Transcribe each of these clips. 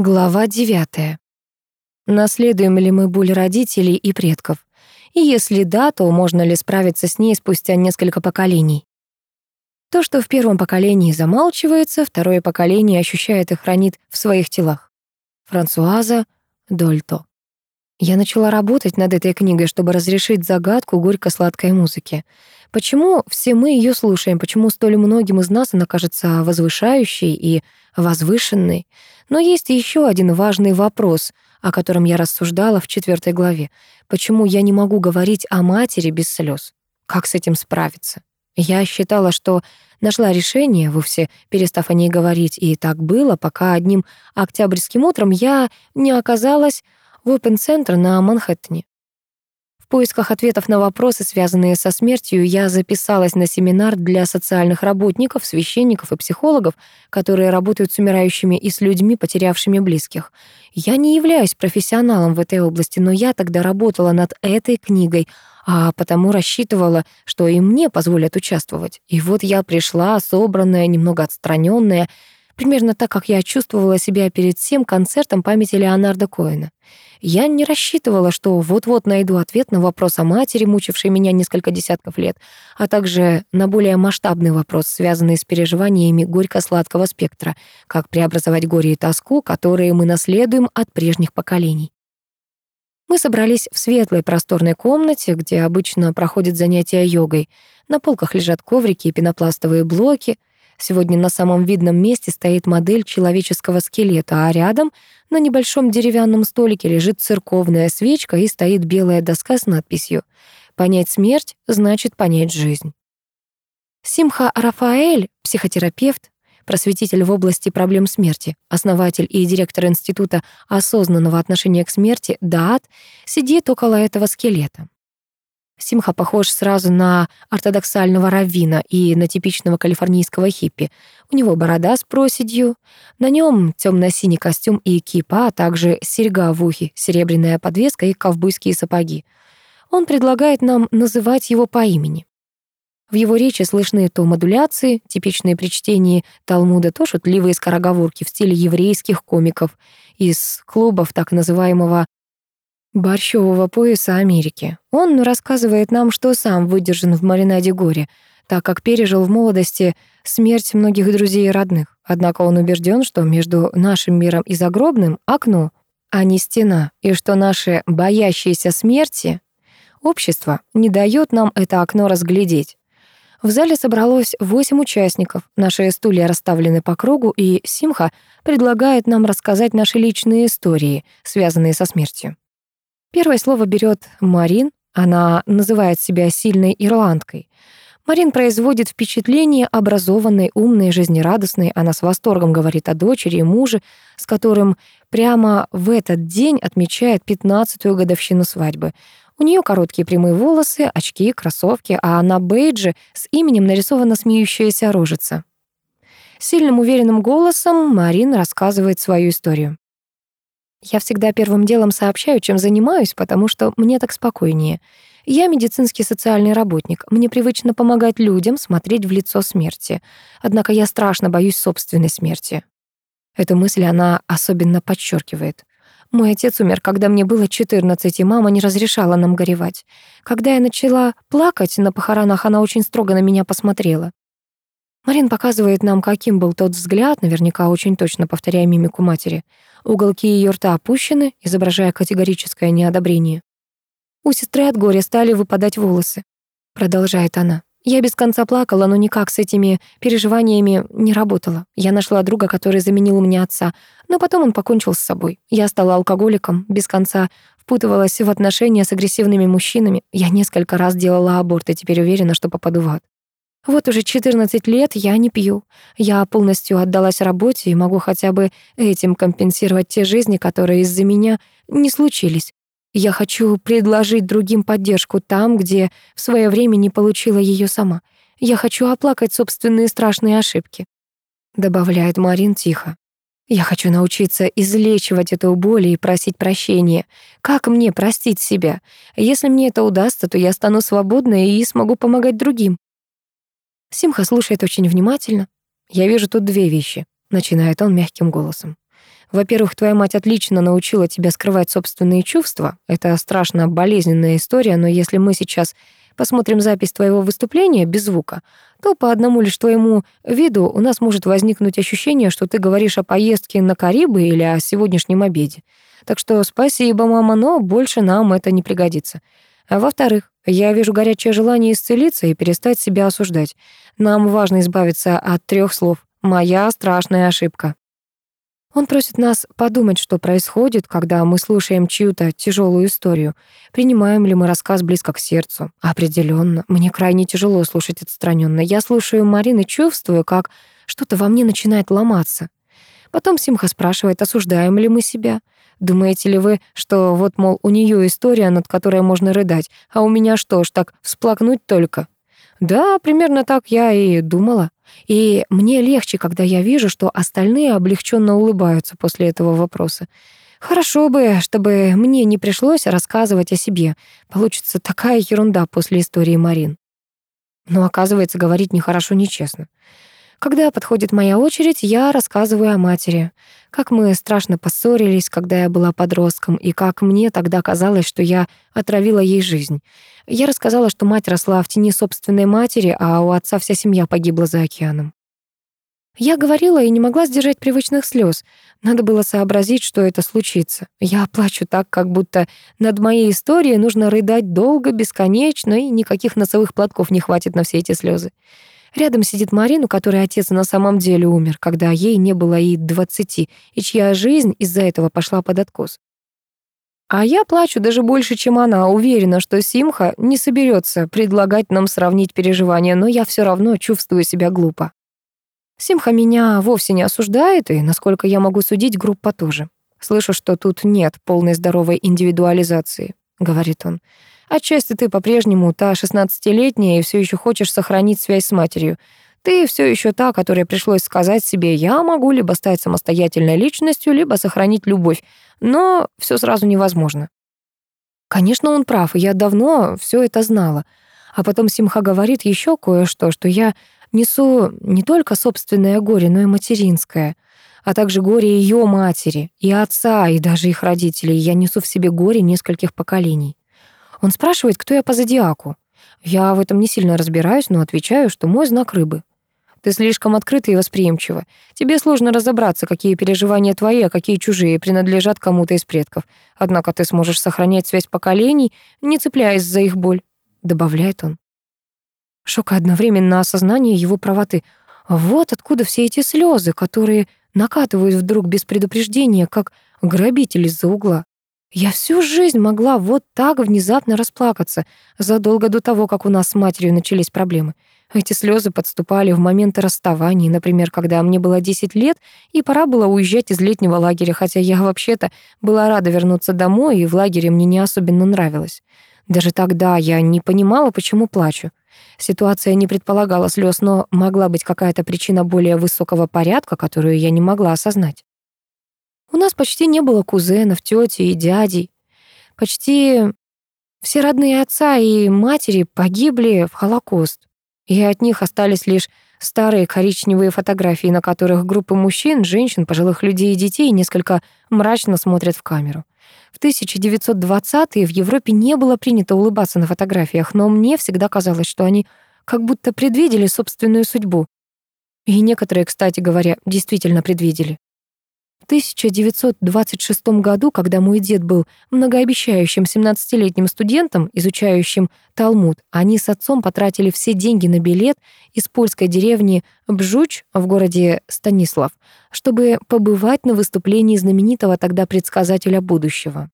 Глава 9. Наследуем ли мы боль родителей и предков? И если да, то можно ли справиться с ней спустя несколько поколений? То, что в первом поколении замалчивается, второе поколение ощущает и хранит в своих телах. Франсуаза Дольто. Я начала работать над этой книгой, чтобы разрешить загадку горько-сладкой музыки. Почему все мы ее слушаем? Почему столь многим из нас она кажется возвышающей и возвышенной? Но есть еще один важный вопрос, о котором я рассуждала в четвертой главе. Почему я не могу говорить о матери без слез? Как с этим справиться? Я считала, что нашла решение, вовсе перестав о ней говорить, и так было, пока одним октябрьским утром я не оказалась в опен-центр на Манхэттене. В поисках ответов на вопросы, связанные со смертью, я записалась на семинар для социальных работников, священников и психологов, которые работают с умирающими и с людьми, потерявшими близких. Я не являюсь профессионалом в этой области, но я тогда работала над этой книгой, а потому рассчитывала, что и мне позволят участвовать. И вот я пришла, собранная, немного отстраненная, примерно так, как я чувствовала себя перед всем концертом памяти Леонарда Коэна. Я не рассчитывала, что вот-вот найду ответ на вопрос о матери, мучившей меня несколько десятков лет, а также на более масштабный вопрос, связанный с переживаниями горько-сладкого спектра, как преобразовать горе и тоску, которые мы наследуем от прежних поколений. Мы собрались в светлой просторной комнате, где обычно проходят занятия йогой. На полках лежат коврики и пенопластовые блоки — Сегодня на самом видном месте стоит модель человеческого скелета, а рядом на небольшом деревянном столике лежит церковная свечка и стоит белая доска с надписью «Понять смерть значит понять жизнь». Симха Рафаэль, психотерапевт, просветитель в области проблем смерти, основатель и директор Института осознанного отношения к смерти ДААТ, сидит около этого скелета. Симха похож сразу на ортодоксального раввина и на типичного калифорнийского хиппи. У него борода с проседью, на нем темно-синий костюм и кипа, а также серьга в ухе, серебряная подвеска и ковбойские сапоги. Он предлагает нам называть его по имени. В его речи слышны то модуляции, типичные при чтении Талмуда, то шутливые скороговорки в стиле еврейских комиков из клубов так называемого борщевого пояса Америки. Он рассказывает нам, что сам выдержан в маринаде горе, так как пережил в молодости смерть многих друзей и родных. Однако он убежден, что между нашим миром и загробным — окно, а не стена, и что наше боящееся смерти общество не дает нам это окно разглядеть. В зале собралось восемь участников. Наши стулья расставлены по кругу, и Симха предлагает нам рассказать наши личные истории, связанные со смертью. Первое слово берет Марин. Она называет себя сильной ирландкой. Марин производит впечатление образованной, умной, жизнерадостной. Она с восторгом говорит о дочери и муже, с которым прямо в этот день отмечает 15-ю годовщину свадьбы. У нее короткие прямые волосы, очки, кроссовки, а на бейдже с именем нарисована смеющаяся рожица. Сильным уверенным голосом Марин рассказывает свою историю. Я всегда первым делом сообщаю, чем занимаюсь, потому что мне так спокойнее. Я медицинский социальный работник. Мне привычно помогать людям смотреть в лицо смерти. Однако я страшно боюсь собственной смерти. Эту мысль она особенно подчеркивает. Мой отец умер, когда мне было 14, и мама не разрешала нам горевать. Когда я начала плакать на похоронах, она очень строго на меня посмотрела. Марин показывает нам, каким был тот взгляд, наверняка очень точно повторяя мимику матери. Уголки ее рта опущены, изображая категорическое неодобрение. У сестры от горя стали выпадать волосы. Продолжает она. Я без конца плакала, но никак с этими переживаниями не работала. Я нашла друга, который заменил мне отца, но потом он покончил с собой. Я стала алкоголиком, без конца впутывалась в отношения с агрессивными мужчинами. Я несколько раз делала аборт и теперь уверена, что попаду в ад. Вот уже 14 лет я не пью. Я полностью отдалась работе и могу хотя бы этим компенсировать те жизни, которые из-за меня не случились. Я хочу предложить другим поддержку там, где в свое время не получила ее сама. Я хочу оплакать собственные страшные ошибки. Добавляет Марин тихо. Я хочу научиться излечивать эту боль и просить прощения. Как мне простить себя? Если мне это удастся, то я стану свободной и смогу помогать другим. Симха слушает очень внимательно. «Я вижу тут две вещи», — начинает он мягким голосом. Во-первых, твоя мать отлично научила тебя скрывать собственные чувства. Это страшно болезненная история, но если мы сейчас посмотрим запись твоего выступления без звука, то по одному лишь твоему виду у нас может возникнуть ощущение, что ты говоришь о поездке на Карибы или о сегодняшнем обеде. Так что спасибо, мама, но больше нам это не пригодится. А во-вторых, я вижу горячее желание исцелиться и перестать себя осуждать. Нам важно избавиться от трех слов. Моя страшная ошибка. Он просит нас подумать, что происходит, когда мы слушаем чью-то тяжелую историю. Принимаем ли мы рассказ близко к сердцу? Определенно. Мне крайне тяжело слушать отстраненно. Я слушаю Марины, чувствую, как что-то во мне начинает ломаться. Потом Симха спрашивает, осуждаем ли мы себя. Думаете ли вы, что вот, мол, у нее история, над которой можно рыдать, а у меня что ж, так всплакнуть только? Да, примерно так я и думала. И мне легче, когда я вижу, что остальные облегченно улыбаются после этого вопроса. Хорошо бы, чтобы мне не пришлось рассказывать о себе. Получится такая ерунда после истории Марин. Но оказывается, говорить нехорошо, нечестно. Когда подходит моя очередь, я рассказываю о матери. Как мы страшно поссорились, когда я была подростком, и как мне тогда казалось, что я отравила ей жизнь. Я рассказала, что мать росла в тени собственной матери, а у отца вся семья погибла за океаном. Я говорила и не могла сдержать привычных слез. Надо было сообразить, что это случится. Я плачу так, как будто над моей историей нужно рыдать долго, бесконечно, и никаких носовых платков не хватит на все эти слезы. Рядом сидит Марина, у которой отец на самом деле умер, когда ей не было и двадцати, и чья жизнь из-за этого пошла под откос. А я плачу даже больше, чем она, уверена, что Симха не соберется предлагать нам сравнить переживания, но я все равно чувствую себя глупо. Симха меня вовсе не осуждает, и, насколько я могу судить, группа тоже. Слышу, что тут нет полной здоровой индивидуализации, говорит он. Отчасти ты по-прежнему та шестнадцатилетняя и все еще хочешь сохранить связь с матерью. Ты все еще та, которой пришлось сказать себе, я могу либо стать самостоятельной личностью, либо сохранить любовь, но все сразу невозможно. Конечно, он прав, и я давно все это знала. А потом Симха говорит еще кое-что, что я несу не только собственное горе, но и материнское, а также горе ее матери, и отца, и даже их родителей. Я несу в себе горе нескольких поколений. Он спрашивает, кто я по зодиаку. Я в этом не сильно разбираюсь, но отвечаю, что мой знак рыбы. Ты слишком открыта и восприимчива. Тебе сложно разобраться, какие переживания твои, а какие чужие принадлежат кому-то из предков. Однако ты сможешь сохранять связь поколений, не цепляясь за их боль», — добавляет он. Шок одновременно осознание его правоты. Вот откуда все эти слезы, которые накатывают вдруг без предупреждения, как грабитель из-за угла. Я всю жизнь могла вот так внезапно расплакаться, задолго до того, как у нас с матерью начались проблемы. Эти слезы подступали в моменты расставаний, например, когда мне было 10 лет, и пора было уезжать из летнего лагеря, хотя я вообще-то была рада вернуться домой, и в лагере мне не особенно нравилось. Даже тогда я не понимала, почему плачу. Ситуация не предполагала слез, но могла быть какая-то причина более высокого порядка, которую я не могла осознать. У нас почти не было кузенов, тети и дядей. Почти все родные отца и матери погибли в Холокост, и от них остались лишь старые коричневые фотографии, на которых группы мужчин, женщин, пожилых людей и детей несколько мрачно смотрят в камеру. В 1920-е в Европе не было принято улыбаться на фотографиях, но мне всегда казалось, что они как будто предвидели собственную судьбу. И некоторые, кстати говоря, действительно предвидели. 1926 году, когда мой дед был многообещающим 17-летним студентом, изучающим Талмуд, они с отцом потратили все деньги на билет из польской деревни Бжуч в городе Станислав, чтобы побывать на выступлении знаменитого тогда предсказателя будущего.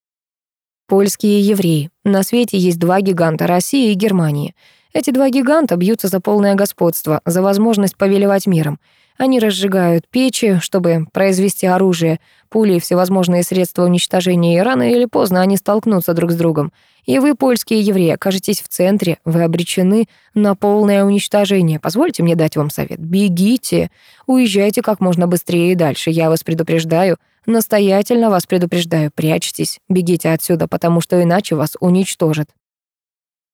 Польские евреи. На свете есть два гиганта — Россия и Германия. Эти два гиганта бьются за полное господство, за возможность повелевать миром — они разжигают печи, чтобы произвести оружие, пули и всевозможные средства уничтожения, и рано или поздно они столкнутся друг с другом. И вы, польские евреи, окажетесь в центре, вы обречены на полное уничтожение. Позвольте мне дать вам совет. Бегите, уезжайте как можно быстрее и дальше. Я вас предупреждаю, настоятельно вас предупреждаю, прячьтесь, бегите отсюда, потому что иначе вас уничтожат.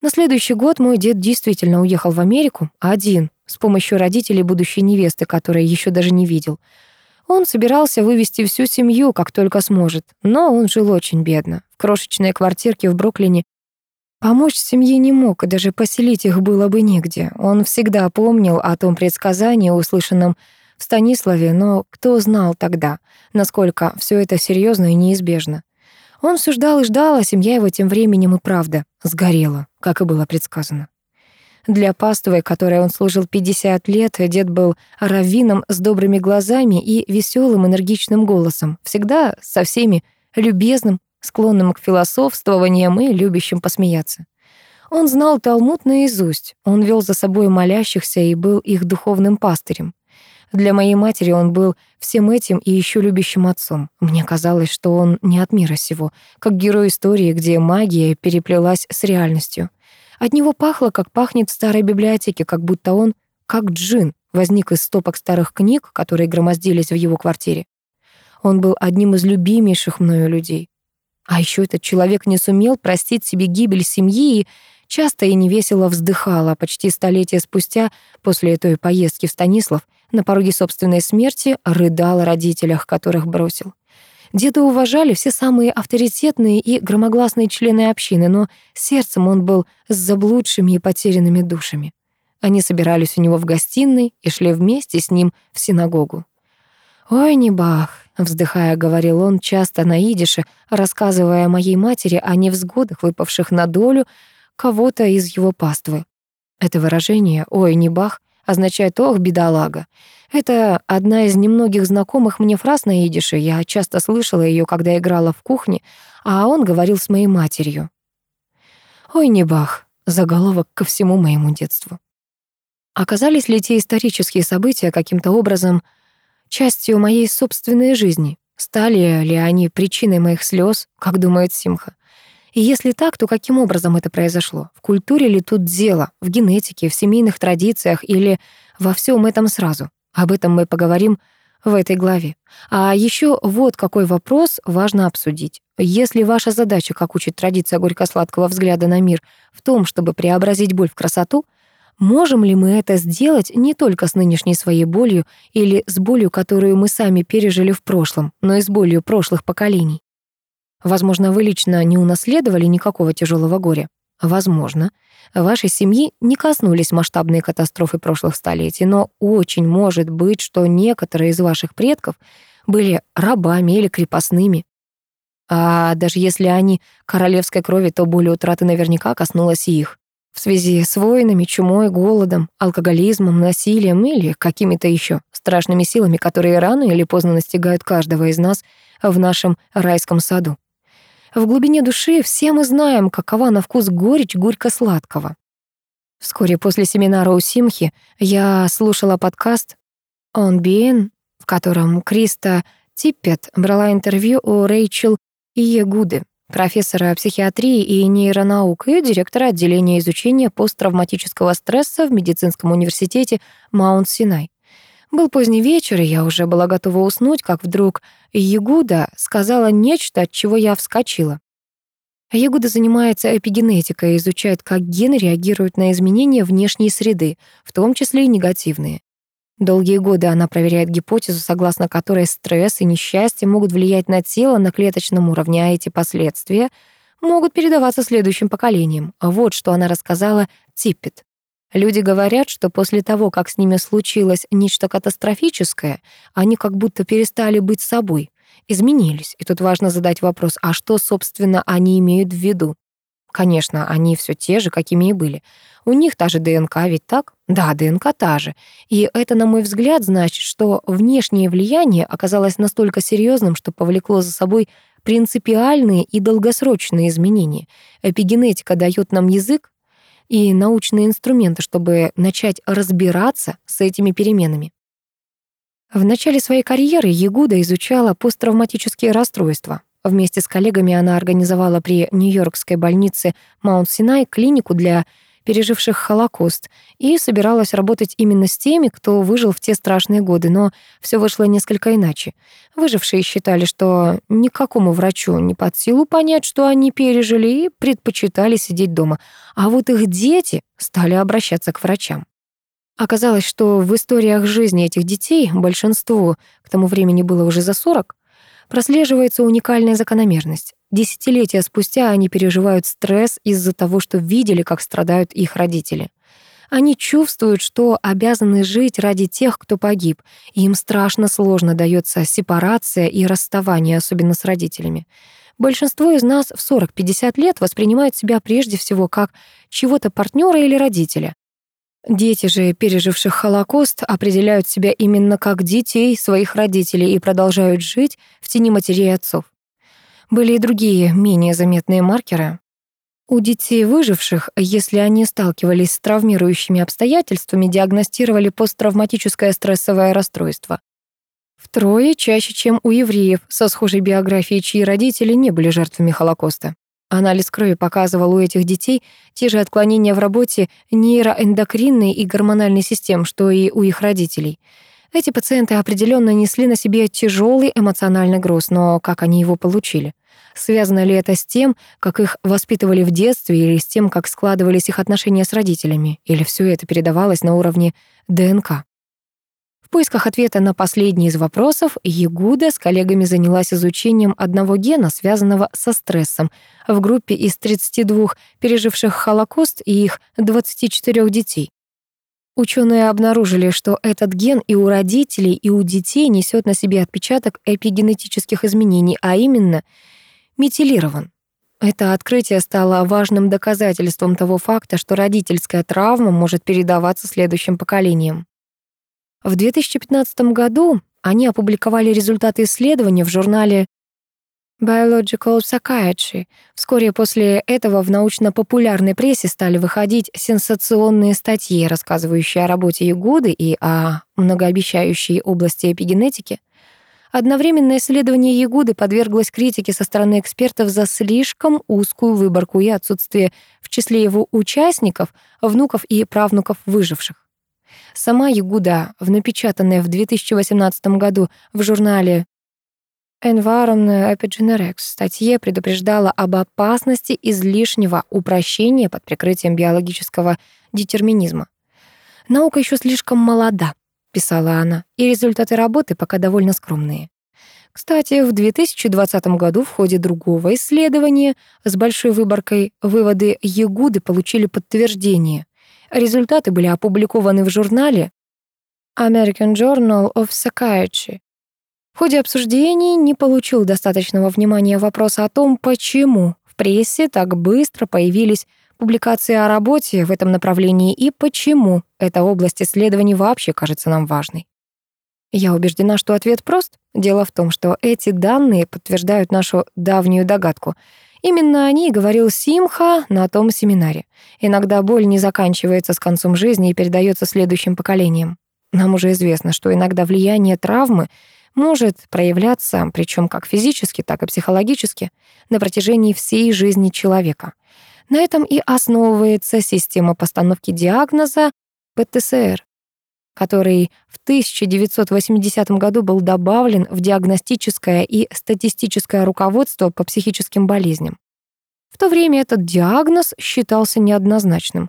На следующий год мой дед действительно уехал в Америку один, с помощью родителей будущей невесты, которой еще даже не видел. Он собирался вывести всю семью, как только сможет, но он жил очень бедно, в крошечной квартирке в Бруклине. Помочь семье не мог, и даже поселить их было бы негде. Он всегда помнил о том предсказании, услышанном в Станиславе, но кто знал тогда, насколько все это серьезно и неизбежно. Он все ждал и ждал, а семья его тем временем и правда сгорела, как и было предсказано. Для пастовой, которой он служил 50 лет, дед был раввином с добрыми глазами и веселым энергичным голосом, всегда со всеми любезным, склонным к философствованиям и любящим посмеяться. Он знал Талмуд наизусть, он вел за собой молящихся и был их духовным пастырем. Для моей матери он был всем этим и еще любящим отцом. Мне казалось, что он не от мира сего, как герой истории, где магия переплелась с реальностью. От него пахло, как пахнет в старой библиотеке, как будто он, как джин, возник из стопок старых книг, которые громоздились в его квартире. Он был одним из любимейших мною людей. А еще этот человек не сумел простить себе гибель семьи и часто и невесело вздыхал, а почти столетия спустя, после той поездки в Станислав, на пороге собственной смерти рыдал родителях, которых бросил. Деда уважали все самые авторитетные и громогласные члены общины, но сердцем он был с заблудшими и потерянными душами. Они собирались у него в гостиной и шли вместе с ним в синагогу. «Ой, не бах!» — вздыхая, говорил он часто на идише, рассказывая моей матери о невзгодах, выпавших на долю кого-то из его паствы. Это выражение «ой, не бах» означает «ох, бедолага». Это одна из немногих знакомых мне фраз на идише. Я часто слышала ее, когда играла в кухне, а он говорил с моей матерью. «Ой, не бах», заголовок ко всему моему детству. Оказались ли те исторические события каким-то образом частью моей собственной жизни? Стали ли они причиной моих слез, как думает Симха? И если так, то каким образом это произошло? В культуре ли тут дело? В генетике, в семейных традициях или во всем этом сразу? Об этом мы поговорим в этой главе. А еще вот какой вопрос важно обсудить. Если ваша задача, как учит традиция горько-сладкого взгляда на мир, в том, чтобы преобразить боль в красоту, можем ли мы это сделать не только с нынешней своей болью или с болью, которую мы сами пережили в прошлом, но и с болью прошлых поколений? Возможно, вы лично не унаследовали никакого тяжелого горя. Возможно, вашей семьи не коснулись масштабные катастрофы прошлых столетий, но очень может быть, что некоторые из ваших предков были рабами или крепостными. А даже если они королевской крови, то более утраты наверняка коснулась и их. В связи с войнами, чумой, голодом, алкоголизмом, насилием или какими-то еще страшными силами, которые рано или поздно настигают каждого из нас в нашем райском саду. В глубине души все мы знаем, какова на вкус горечь горько-сладкого. Вскоре после семинара у Симхи я слушала подкаст «On Being», в котором Криста Типпет брала интервью у Рэйчел Иегуды, профессора психиатрии и нейронаук и директора отделения изучения посттравматического стресса в медицинском университете Маунт-Синай. Был поздний вечер, и я уже была готова уснуть, как вдруг Ягуда сказала нечто, от чего я вскочила. Ягуда занимается эпигенетикой и изучает, как гены реагируют на изменения внешней среды, в том числе и негативные. Долгие годы она проверяет гипотезу, согласно которой стресс и несчастье могут влиять на тело на клеточном уровне, а эти последствия могут передаваться следующим поколениям. Вот что она рассказала Типпет. Люди говорят, что после того, как с ними случилось нечто катастрофическое, они как будто перестали быть собой, изменились. И тут важно задать вопрос, а что, собственно, они имеют в виду? Конечно, они все те же, какими и были. У них та же ДНК, ведь так? Да, ДНК та же. И это, на мой взгляд, значит, что внешнее влияние оказалось настолько серьезным, что повлекло за собой принципиальные и долгосрочные изменения. Эпигенетика дает нам язык, и научные инструменты, чтобы начать разбираться с этими переменами. В начале своей карьеры Ягуда изучала посттравматические расстройства. Вместе с коллегами она организовала при Нью-Йоркской больнице Маунт-Синай клинику для переживших Холокост, и собиралась работать именно с теми, кто выжил в те страшные годы, но все вышло несколько иначе. Выжившие считали, что никакому врачу не под силу понять, что они пережили, и предпочитали сидеть дома. А вот их дети стали обращаться к врачам. Оказалось, что в историях жизни этих детей, большинству к тому времени было уже за 40, прослеживается уникальная закономерность. Десятилетия спустя они переживают стресс из-за того, что видели, как страдают их родители. Они чувствуют, что обязаны жить ради тех, кто погиб, им страшно сложно дается сепарация и расставание, особенно с родителями. Большинство из нас в 40-50 лет воспринимают себя прежде всего как чего-то партнера или родителя. Дети же, переживших Холокост, определяют себя именно как детей своих родителей и продолжают жить в тени матерей и отцов. Были и другие, менее заметные маркеры. У детей выживших, если они сталкивались с травмирующими обстоятельствами, диагностировали посттравматическое стрессовое расстройство. Втрое чаще, чем у евреев со схожей биографией, чьи родители не были жертвами Холокоста. Анализ крови показывал у этих детей те же отклонения в работе нейроэндокринной и гормональной систем, что и у их родителей. Эти пациенты определенно несли на себе тяжелый эмоциональный груз, но как они его получили? Связано ли это с тем, как их воспитывали в детстве, или с тем, как складывались их отношения с родителями, или все это передавалось на уровне ДНК? В поисках ответа на последний из вопросов Ягуда с коллегами занялась изучением одного гена, связанного со стрессом, в группе из 32 переживших Холокост и их 24 детей. Ученые обнаружили, что этот ген и у родителей, и у детей несет на себе отпечаток эпигенетических изменений, а именно метилирован. Это открытие стало важным доказательством того факта, что родительская травма может передаваться следующим поколениям. В 2015 году они опубликовали результаты исследования в журнале Biological Psychiatry. Вскоре после этого в научно-популярной прессе стали выходить сенсационные статьи, рассказывающие о работе Ягуды и о многообещающей области эпигенетики. Одновременно исследование Ягуды подверглось критике со стороны экспертов за слишком узкую выборку и отсутствие в числе его участников внуков и правнуков выживших. Сама Ягуда, в напечатанной в 2018 году в журнале Environment Epigenetics статье предупреждала об опасности излишнего упрощения под прикрытием биологического детерминизма. «Наука еще слишком молода», — писала она, «и результаты работы пока довольно скромные». Кстати, в 2020 году в ходе другого исследования с большой выборкой выводы Ягуды получили подтверждение. Результаты были опубликованы в журнале American Journal of Psychiatry. В ходе обсуждений не получил достаточного внимания вопрос о том, почему в прессе так быстро появились публикации о работе в этом направлении и почему эта область исследований вообще кажется нам важной. Я убеждена, что ответ прост. Дело в том, что эти данные подтверждают нашу давнюю догадку — Именно о ней говорил Симха на том семинаре. Иногда боль не заканчивается с концом жизни и передается следующим поколениям. Нам уже известно, что иногда влияние травмы может проявляться, причем как физически, так и психологически, на протяжении всей жизни человека. На этом и основывается система постановки диагноза ПТСР, который в 1980 году был добавлен в диагностическое и статистическое руководство по психическим болезням. В то время этот диагноз считался неоднозначным.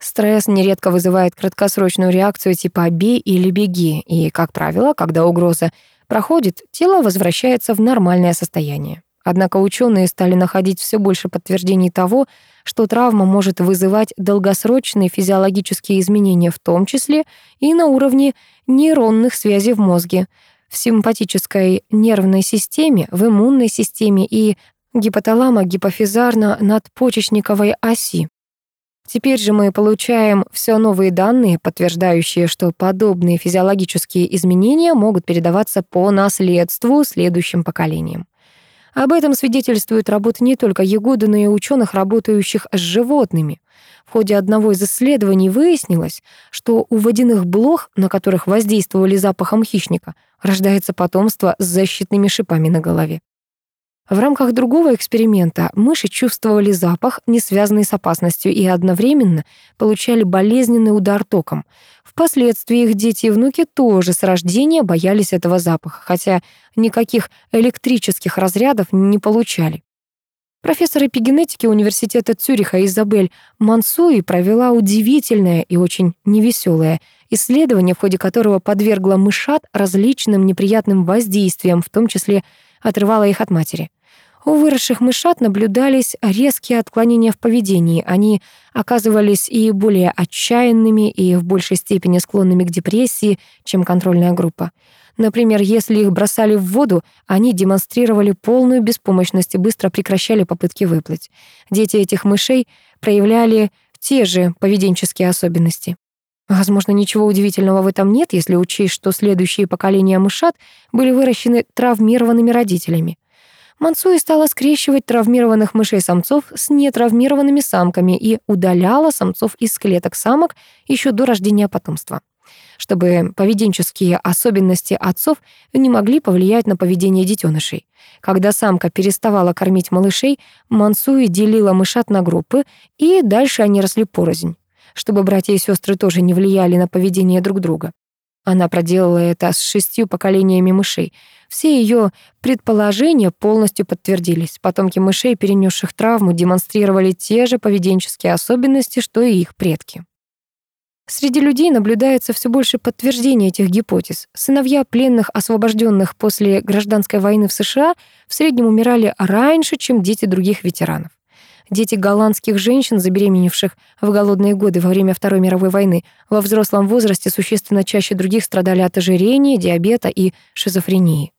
Стресс нередко вызывает краткосрочную реакцию типа «бей» или «беги», и, как правило, когда угроза проходит, тело возвращается в нормальное состояние. Однако ученые стали находить все больше подтверждений того, что травма может вызывать долгосрочные физиологические изменения, в том числе и на уровне нейронных связей в мозге, в симпатической нервной системе, в иммунной системе и гипоталамо-гипофизарно-надпочечниковой оси. Теперь же мы получаем все новые данные, подтверждающие, что подобные физиологические изменения могут передаваться по наследству следующим поколениям. Об этом свидетельствует работа не только Ягоды, но и ученых, работающих с животными. В ходе одного из исследований выяснилось, что у водяных блох, на которых воздействовали запахом хищника, рождается потомство с защитными шипами на голове. В рамках другого эксперимента мыши чувствовали запах, не связанный с опасностью, и одновременно получали болезненный удар током. Впоследствии их дети и внуки тоже с рождения боялись этого запаха, хотя никаких электрических разрядов не получали. Профессор эпигенетики университета Цюриха Изабель Мансуи провела удивительное и очень невеселое исследование, в ходе которого подвергло мышат различным неприятным воздействиям, в том числе отрывало их от матери. У выросших мышат наблюдались резкие отклонения в поведении. Они оказывались и более отчаянными, и в большей степени склонными к депрессии, чем контрольная группа. Например, если их бросали в воду, они демонстрировали полную беспомощность и быстро прекращали попытки выплыть. Дети этих мышей проявляли те же поведенческие особенности. Возможно, ничего удивительного в этом нет, если учесть, что следующие поколения мышат были выращены травмированными родителями. Мансуи стала скрещивать травмированных мышей-самцов с нетравмированными самками и удаляла самцов из клеток самок еще до рождения потомства чтобы поведенческие особенности отцов не могли повлиять на поведение детенышей. Когда самка переставала кормить малышей, Мансуи делила мышат на группы, и дальше они росли порознь, чтобы братья и сестры тоже не влияли на поведение друг друга. Она проделала это с шестью поколениями мышей. Все ее предположения полностью подтвердились. Потомки мышей, перенесших травму, демонстрировали те же поведенческие особенности, что и их предки. Среди людей наблюдается все больше подтверждений этих гипотез. Сыновья пленных, освобожденных после гражданской войны в США, в среднем умирали раньше, чем дети других ветеранов. Дети голландских женщин, забеременевших в голодные годы во время Второй мировой войны, во взрослом возрасте существенно чаще других страдали от ожирения, диабета и шизофрении.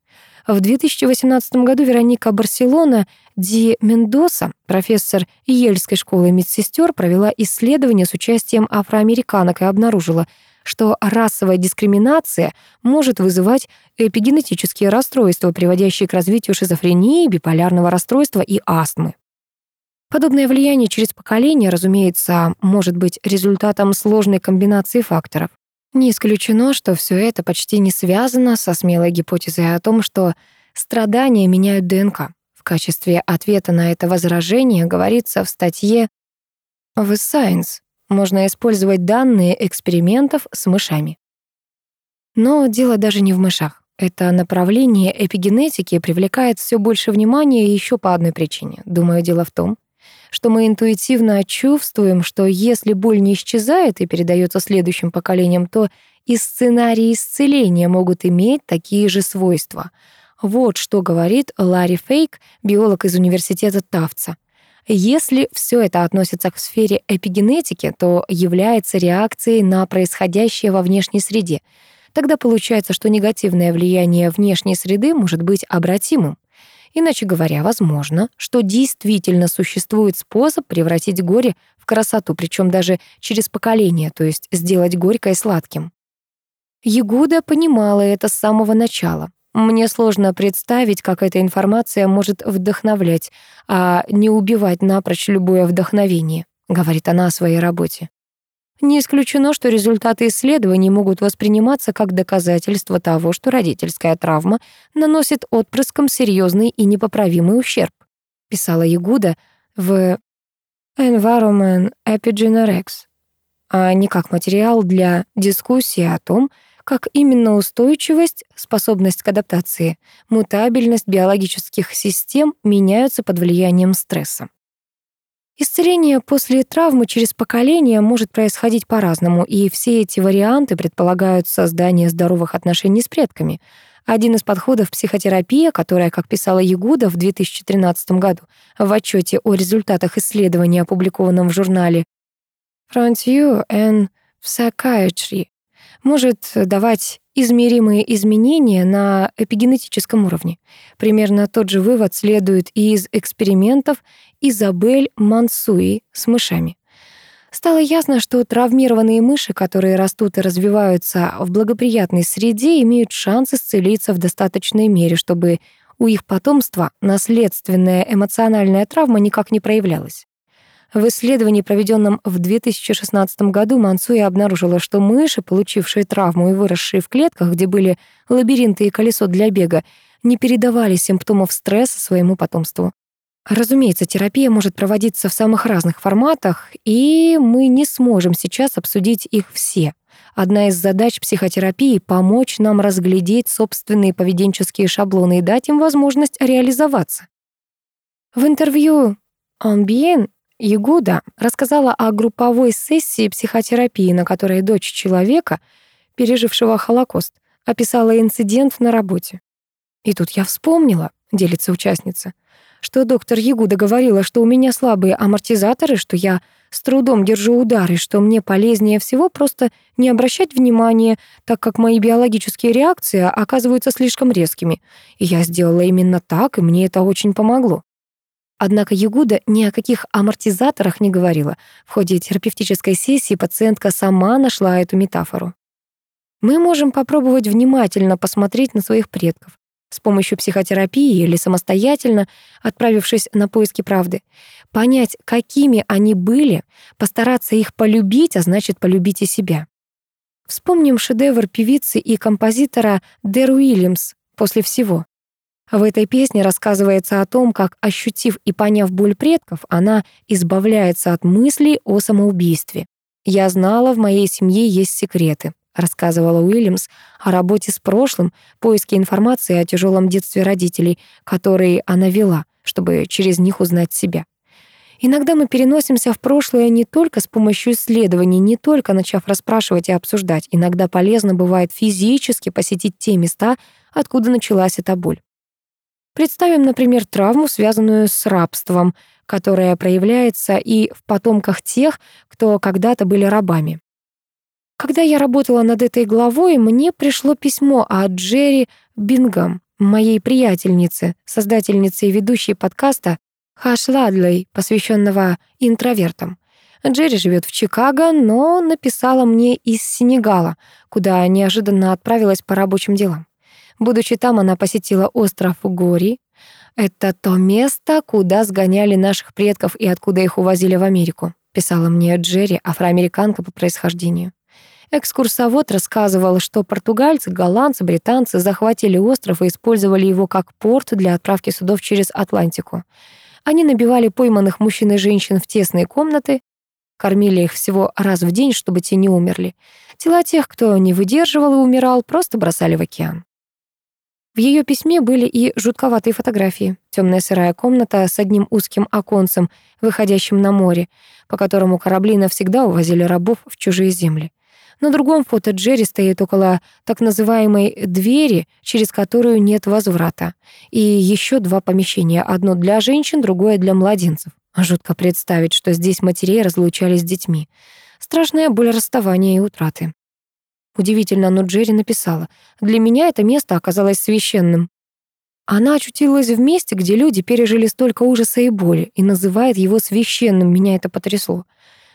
В 2018 году Вероника Барселона Ди Мендоса, профессор Ельской школы медсестер, провела исследование с участием афроамериканок и обнаружила, что расовая дискриминация может вызывать эпигенетические расстройства, приводящие к развитию шизофрении, биполярного расстройства и астмы. Подобное влияние через поколение, разумеется, может быть результатом сложной комбинации факторов. Не исключено, что все это почти не связано со смелой гипотезой о том, что страдания меняют ДНК. В качестве ответа на это возражение говорится в статье в Science. Можно использовать данные экспериментов с мышами. Но дело даже не в мышах. Это направление эпигенетики привлекает все больше внимания еще по одной причине. Думаю, дело в том, что мы интуитивно чувствуем, что если боль не исчезает и передается следующим поколениям, то и сценарии исцеления могут иметь такие же свойства. Вот что говорит Ларри Фейк, биолог из университета Тавца. Если все это относится к сфере эпигенетики, то является реакцией на происходящее во внешней среде. Тогда получается, что негативное влияние внешней среды может быть обратимым. Иначе говоря, возможно, что действительно существует способ превратить горе в красоту, причем даже через поколение, то есть сделать горькое сладким. Ягуда понимала это с самого начала. Мне сложно представить, как эта информация может вдохновлять, а не убивать напрочь любое вдохновение, говорит она о своей работе. Не исключено, что результаты исследований могут восприниматься как доказательство того, что родительская травма наносит отпрыскам серьезный и непоправимый ущерб, писала Ягуда в Environment Epigenetics, а не как материал для дискуссии о том, как именно устойчивость, способность к адаптации, мутабельность биологических систем меняются под влиянием стресса. Исцеление после травмы через поколение может происходить по-разному, и все эти варианты предполагают создание здоровых отношений с предками. Один из подходов — психотерапия, которая, как писала Ягуда в 2013 году в отчете о результатах исследования, опубликованном в журнале Frontier and Psychiatry, может давать измеримые изменения на эпигенетическом уровне. Примерно тот же вывод следует и из экспериментов Изабель Мансуи с мышами. Стало ясно, что травмированные мыши, которые растут и развиваются в благоприятной среде, имеют шанс исцелиться в достаточной мере, чтобы у их потомства наследственная эмоциональная травма никак не проявлялась. В исследовании, проведенном в 2016 году, Мансуи обнаружила, что мыши, получившие травму и выросшие в клетках, где были лабиринты и колесо для бега, не передавали симптомов стресса своему потомству. Разумеется, терапия может проводиться в самых разных форматах, и мы не сможем сейчас обсудить их все. Одна из задач психотерапии — помочь нам разглядеть собственные поведенческие шаблоны и дать им возможность реализоваться. В интервью «On Being» Ягуда рассказала о групповой сессии психотерапии, на которой дочь человека, пережившего Холокост, описала инцидент на работе. И тут я вспомнила, делится участница, что доктор Ягуда говорила, что у меня слабые амортизаторы, что я с трудом держу удары, что мне полезнее всего просто не обращать внимания, так как мои биологические реакции оказываются слишком резкими. И я сделала именно так, и мне это очень помогло. Однако Ягуда ни о каких амортизаторах не говорила. В ходе терапевтической сессии пациентка сама нашла эту метафору. Мы можем попробовать внимательно посмотреть на своих предков, с помощью психотерапии или самостоятельно, отправившись на поиски правды, понять, какими они были, постараться их полюбить, а значит, полюбить и себя. Вспомним шедевр певицы и композитора Дэр Уильямс «После всего». В этой песне рассказывается о том, как, ощутив и поняв боль предков, она избавляется от мыслей о самоубийстве. «Я знала, в моей семье есть секреты рассказывала Уильямс о работе с прошлым, поиске информации о тяжелом детстве родителей, которые она вела, чтобы через них узнать себя. Иногда мы переносимся в прошлое не только с помощью исследований, не только начав расспрашивать и обсуждать. Иногда полезно бывает физически посетить те места, откуда началась эта боль. Представим, например, травму, связанную с рабством, которая проявляется и в потомках тех, кто когда-то были рабами. Когда я работала над этой главой, мне пришло письмо от Джерри Бингам, моей приятельницы, создательницы и ведущей подкаста Хаш Ладлей, посвященного интровертам. Джерри живет в Чикаго, но написала мне из Сенегала, куда неожиданно отправилась по рабочим делам. Будучи там, она посетила остров Гори. Это то место, куда сгоняли наших предков и откуда их увозили в Америку, писала мне Джерри, афроамериканка по происхождению. Экскурсовод рассказывал, что португальцы, голландцы, британцы захватили остров и использовали его как порт для отправки судов через Атлантику. Они набивали пойманных мужчин и женщин в тесные комнаты, кормили их всего раз в день, чтобы те не умерли. Тела тех, кто не выдерживал и умирал, просто бросали в океан. В ее письме были и жутковатые фотографии. Темная сырая комната с одним узким оконцем, выходящим на море, по которому корабли навсегда увозили рабов в чужие земли. На другом фото Джерри стоит около так называемой двери, через которую нет возврата. И еще два помещения, одно для женщин, другое для младенцев. Жутко представить, что здесь матерей разлучали с детьми. Страшная боль расставания и утраты. Удивительно, но Джерри написала, «Для меня это место оказалось священным». Она очутилась в месте, где люди пережили столько ужаса и боли, и называет его священным. Меня это потрясло.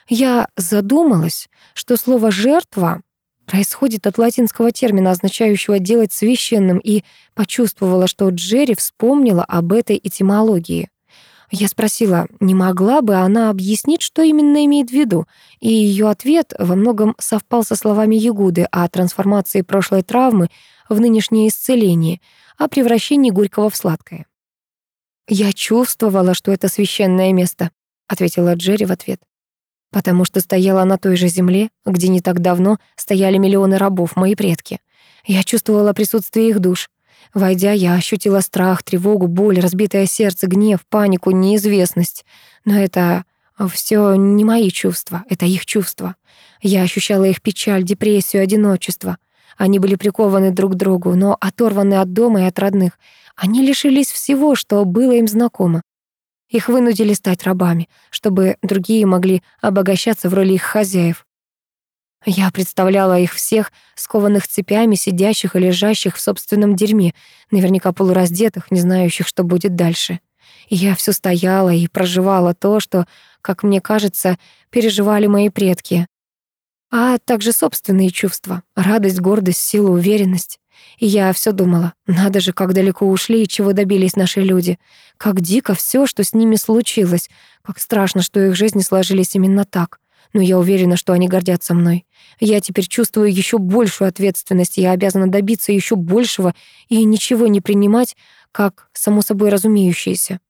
Я задумалась, что слово «жертва» происходит от латинского термина, означающего «делать священным», и почувствовала, что Джерри вспомнила об этой этимологии. Я спросила, не могла бы она объяснить, что именно имеет в виду, и ее ответ во многом совпал со словами Ягуды о трансформации прошлой травмы в нынешнее исцеление, о превращении горького в сладкое. «Я чувствовала, что это священное место», — ответила Джерри в ответ потому что стояла на той же земле, где не так давно стояли миллионы рабов, мои предки. Я чувствовала присутствие их душ. Войдя, я ощутила страх, тревогу, боль, разбитое сердце, гнев, панику, неизвестность. Но это все не мои чувства, это их чувства. Я ощущала их печаль, депрессию, одиночество. Они были прикованы друг к другу, но оторваны от дома и от родных. Они лишились всего, что было им знакомо. Их вынудили стать рабами, чтобы другие могли обогащаться в роли их хозяев. Я представляла их всех скованных цепями, сидящих и лежащих в собственном дерьме, наверняка полураздетых, не знающих, что будет дальше. И я все стояла и проживала то, что, как мне кажется, переживали мои предки. А также собственные чувства — радость, гордость, сила, уверенность. И я все думала, надо же, как далеко ушли и чего добились наши люди. Как дико все, что с ними случилось. Как страшно, что их жизни сложились именно так. Но я уверена, что они гордятся мной. Я теперь чувствую еще большую ответственность, я обязана добиться еще большего и ничего не принимать, как само собой разумеющееся.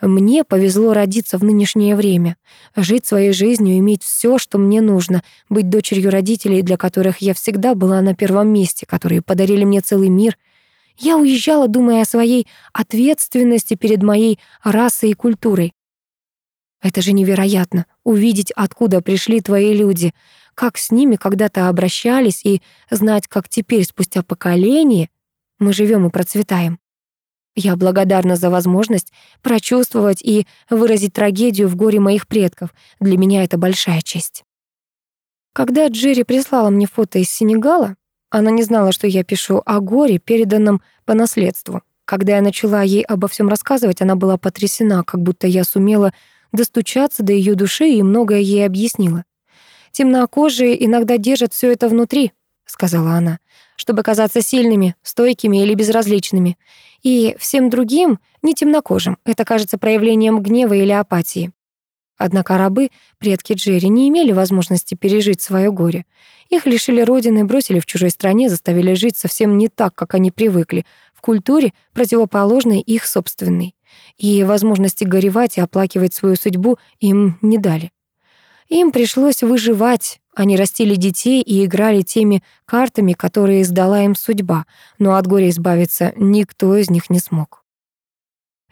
Мне повезло родиться в нынешнее время, жить своей жизнью, иметь все, что мне нужно, быть дочерью родителей, для которых я всегда была на первом месте, которые подарили мне целый мир. Я уезжала, думая о своей ответственности перед моей расой и культурой. Это же невероятно — увидеть, откуда пришли твои люди, как с ними когда-то обращались, и знать, как теперь, спустя поколение, мы живем и процветаем. Я благодарна за возможность прочувствовать и выразить трагедию в горе моих предков. Для меня это большая честь. Когда Джерри прислала мне фото из Сенегала, она не знала, что я пишу о горе, переданном по наследству. Когда я начала ей обо всем рассказывать, она была потрясена, как будто я сумела достучаться до ее души и многое ей объяснила. «Темнокожие иногда держат все это внутри», — сказала она, «чтобы казаться сильными, стойкими или безразличными. И всем другим, не темнокожим, это кажется проявлением гнева или апатии. Однако рабы, предки Джерри, не имели возможности пережить свое горе. Их лишили родины, бросили в чужой стране, заставили жить совсем не так, как они привыкли, в культуре, противоположной их собственной. И возможности горевать и оплакивать свою судьбу им не дали. Им пришлось выживать, они растили детей и играли теми картами, которые сдала им судьба, но от горя избавиться никто из них не смог.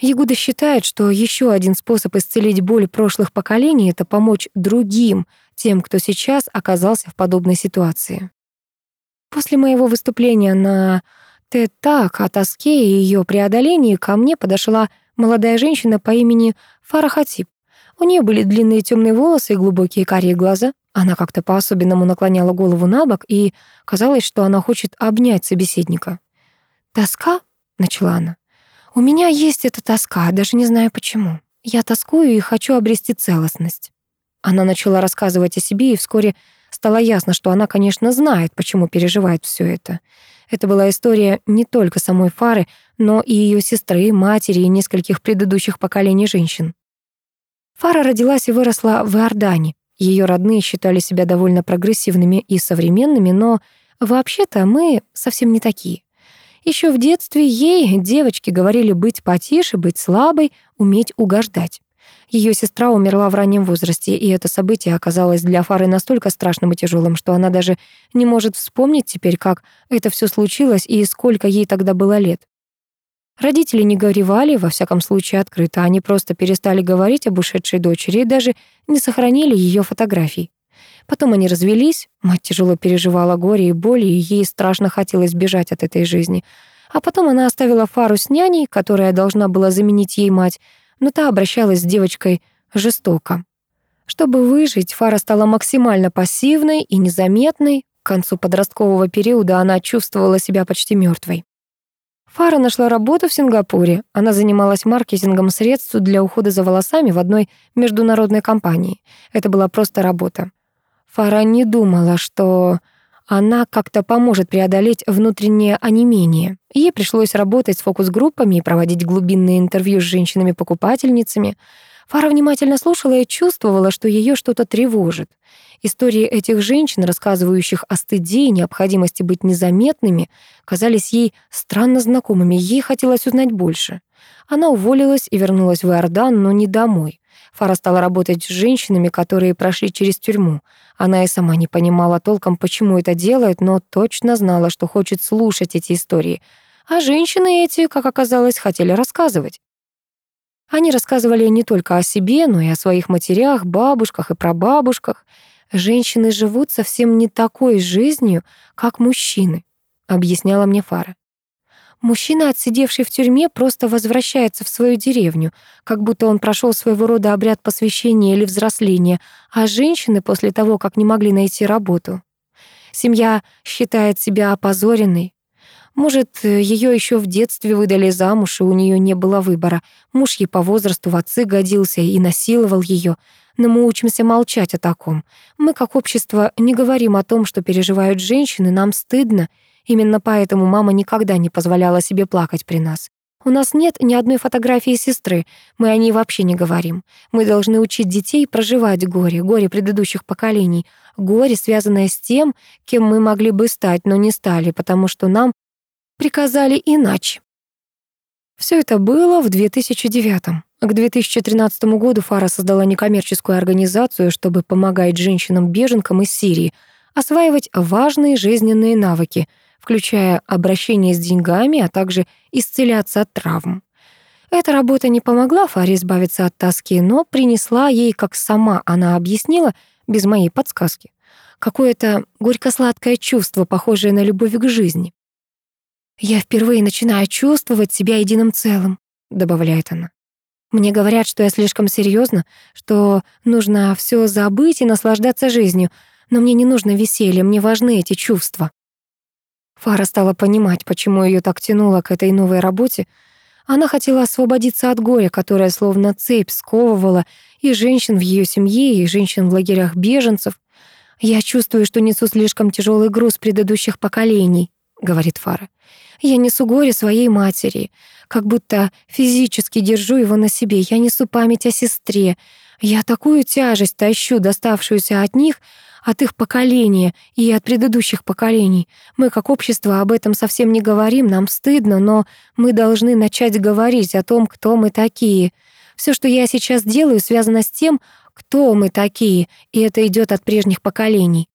Ягуда считает, что еще один способ исцелить боль прошлых поколений — это помочь другим, тем, кто сейчас оказался в подобной ситуации. После моего выступления на TED-так о тоске и ее преодолении ко мне подошла молодая женщина по имени Фара Хатип. У нее были длинные темные волосы и глубокие карие глаза. Она как-то по-особенному наклоняла голову на бок, и казалось, что она хочет обнять собеседника. «Тоска?» — начала она. «У меня есть эта тоска, даже не знаю почему. Я тоскую и хочу обрести целостность». Она начала рассказывать о себе, и вскоре стало ясно, что она, конечно, знает, почему переживает все это. Это была история не только самой Фары, но и ее сестры, матери и нескольких предыдущих поколений женщин. Фара родилась и выросла в Иордане. Ее родные считали себя довольно прогрессивными и современными, но вообще-то мы совсем не такие. Еще в детстве ей, девочки, говорили быть потише, быть слабой, уметь угождать. Ее сестра умерла в раннем возрасте, и это событие оказалось для Фары настолько страшным и тяжелым, что она даже не может вспомнить теперь, как это все случилось и сколько ей тогда было лет. Родители не горевали, во всяком случае, открыто. Они просто перестали говорить об ушедшей дочери и даже не сохранили ее фотографий. Потом они развелись, мать тяжело переживала горе и боль, и ей страшно хотелось бежать от этой жизни. А потом она оставила Фару с няней, которая должна была заменить ей мать, но та обращалась с девочкой жестоко. Чтобы выжить, Фара стала максимально пассивной и незаметной. К концу подросткового периода она чувствовала себя почти мертвой. Фара нашла работу в Сингапуре. Она занималась маркетингом средств для ухода за волосами в одной международной компании. Это была просто работа. Фара не думала, что она как-то поможет преодолеть внутреннее онемение. Ей пришлось работать с фокус-группами и проводить глубинные интервью с женщинами-покупательницами. Фара внимательно слушала и чувствовала, что ее что-то тревожит. Истории этих женщин, рассказывающих о стыде и необходимости быть незаметными, казались ей странно знакомыми, ей хотелось узнать больше. Она уволилась и вернулась в Иордан, но не домой. Фара стала работать с женщинами, которые прошли через тюрьму. Она и сама не понимала толком, почему это делает, но точно знала, что хочет слушать эти истории. А женщины эти, как оказалось, хотели рассказывать. Они рассказывали не только о себе, но и о своих матерях, бабушках и прабабушках. Женщины живут совсем не такой жизнью, как мужчины, объясняла мне Фара. Мужчина, отсидевший в тюрьме, просто возвращается в свою деревню, как будто он прошел своего рода обряд посвящения или взросления, а женщины после того, как не могли найти работу. Семья считает себя опозоренной. Может, ее еще в детстве выдали замуж, и у нее не было выбора. Муж ей по возрасту в отцы годился и насиловал ее но мы учимся молчать о таком. Мы, как общество, не говорим о том, что переживают женщины, нам стыдно. Именно поэтому мама никогда не позволяла себе плакать при нас. У нас нет ни одной фотографии сестры, мы о ней вообще не говорим. Мы должны учить детей проживать горе, горе предыдущих поколений, горе, связанное с тем, кем мы могли бы стать, но не стали, потому что нам приказали иначе. Все это было в 2009 -м. К 2013 году Фара создала некоммерческую организацию, чтобы помогать женщинам-беженкам из Сирии осваивать важные жизненные навыки, включая обращение с деньгами, а также исцеляться от травм. Эта работа не помогла Фаре избавиться от тоски, но принесла ей, как сама она объяснила, без моей подсказки, какое-то горько-сладкое чувство, похожее на любовь к жизни. «Я впервые начинаю чувствовать себя единым целым», — добавляет она. «Мне говорят, что я слишком серьезна, что нужно все забыть и наслаждаться жизнью, но мне не нужно веселье, мне важны эти чувства». Фара стала понимать, почему ее так тянуло к этой новой работе. Она хотела освободиться от горя, которое словно цепь сковывала и женщин в ее семье, и женщин в лагерях беженцев. «Я чувствую, что несу слишком тяжелый груз предыдущих поколений», — говорит Фара. «Я несу горе своей матери, как будто физически держу его на себе. Я несу память о сестре. Я такую тяжесть тащу, доставшуюся от них, от их поколения и от предыдущих поколений. Мы как общество об этом совсем не говорим, нам стыдно, но мы должны начать говорить о том, кто мы такие. Все, что я сейчас делаю, связано с тем, кто мы такие, и это идет от прежних поколений.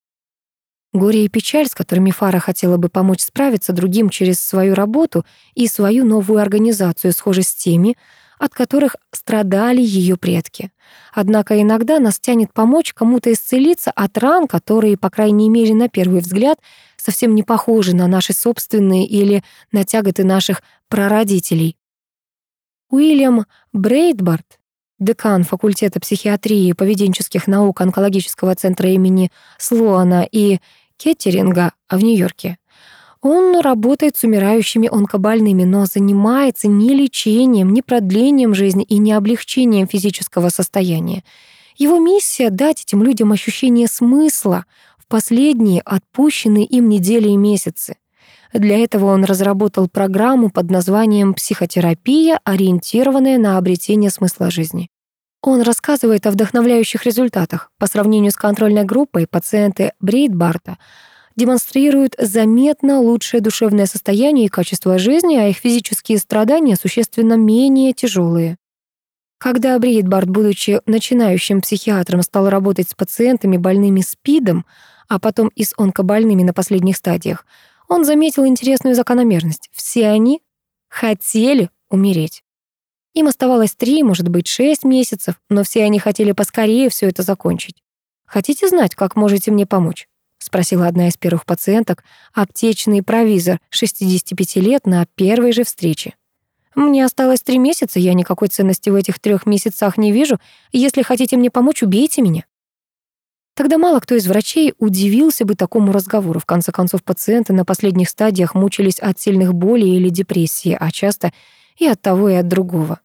Горе и печаль, с которыми Фара хотела бы помочь справиться другим через свою работу и свою новую организацию, схожи с теми, от которых страдали ее предки. Однако иногда нас тянет помочь кому-то исцелиться от ран, которые, по крайней мере, на первый взгляд, совсем не похожи на наши собственные или на тяготы наших прародителей. Уильям Брейдбард, декан факультета психиатрии и поведенческих наук онкологического центра имени Слоана и Кеттеринга в Нью-Йорке, он работает с умирающими онкобольными, но занимается не лечением, не продлением жизни и не облегчением физического состояния. Его миссия — дать этим людям ощущение смысла в последние отпущенные им недели и месяцы. Для этого он разработал программу под названием «Психотерапия, ориентированная на обретение смысла жизни». Он рассказывает о вдохновляющих результатах. По сравнению с контрольной группой, пациенты Брейдбарта — демонстрируют заметно лучшее душевное состояние и качество жизни, а их физические страдания существенно менее тяжелые. Когда Брейдбард, будучи начинающим психиатром, стал работать с пациентами, больными СПИДом, а потом и с онкобольными на последних стадиях, он заметил интересную закономерность. Все они хотели умереть. Им оставалось три, может быть, шесть месяцев, но все они хотели поскорее все это закончить. Хотите знать, как можете мне помочь? Спросила одна из первых пациенток, аптечный провизор, 65 лет, на первой же встрече. «Мне осталось три месяца, я никакой ценности в этих трех месяцах не вижу. Если хотите мне помочь, убейте меня». Тогда мало кто из врачей удивился бы такому разговору. В конце концов, пациенты на последних стадиях мучились от сильных болей или депрессии, а часто и от того, и от другого.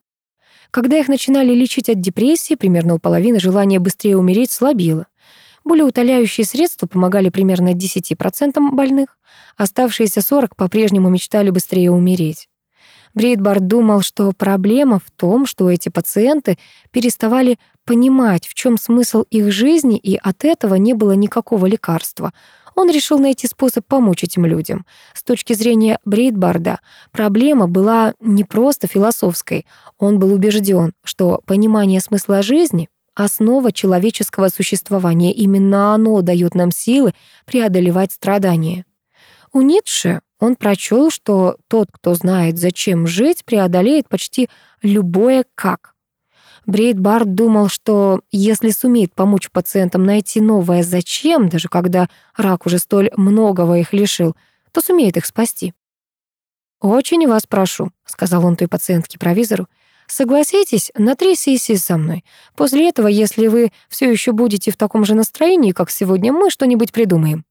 Когда их начинали лечить от депрессии, примерно у половины желание быстрее умереть слабело. Болеутоляющие средства помогали примерно 10% больных, оставшиеся 40 по-прежнему мечтали быстрее умереть. Брейдбард думал, что проблема в том, что эти пациенты переставали понимать, в чем смысл их жизни, и от этого не было никакого лекарства. Он решил найти способ помочь этим людям. С точки зрения Брейдбарда, проблема была не просто философской. Он был убежден, что понимание смысла жизни основа человеческого существования. Именно оно дает нам силы преодолевать страдания. У Ницше он прочел, что тот, кто знает, зачем жить, преодолеет почти любое «как». Брейдбард думал, что если сумеет помочь пациентам найти новое «зачем», даже когда рак уже столь многого их лишил, то сумеет их спасти. «Очень вас прошу», — сказал он той пациентке-провизору, Согласитесь на три сессии со мной. После этого, если вы все еще будете в таком же настроении, как сегодня, мы что-нибудь придумаем».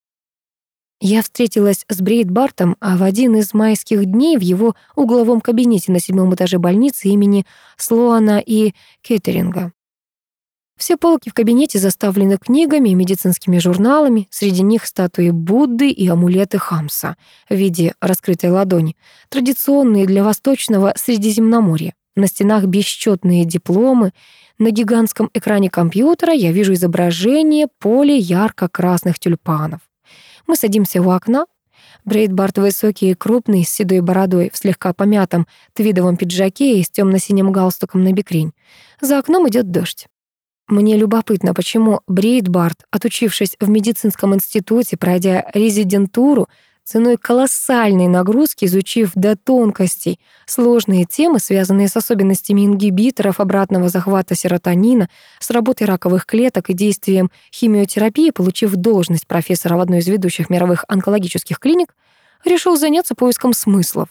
Я встретилась с Брейд Бартом а в один из майских дней в его угловом кабинете на седьмом этаже больницы имени Слоана и Кеттеринга. Все полки в кабинете заставлены книгами и медицинскими журналами, среди них статуи Будды и амулеты Хамса в виде раскрытой ладони, традиционные для Восточного Средиземноморья. На стенах бесчетные дипломы. На гигантском экране компьютера я вижу изображение поля ярко-красных тюльпанов. Мы садимся у окна. Брейдбарт высокий и крупный, с седой бородой, в слегка помятом твидовом пиджаке и с темно-синим галстуком на бекрень. За окном идет дождь. Мне любопытно, почему Брейдбарт, отучившись в медицинском институте, пройдя резидентуру, ценой колоссальной нагрузки, изучив до тонкостей сложные темы, связанные с особенностями ингибиторов обратного захвата серотонина, с работой раковых клеток и действием химиотерапии, получив должность профессора в одной из ведущих мировых онкологических клиник, решил заняться поиском смыслов.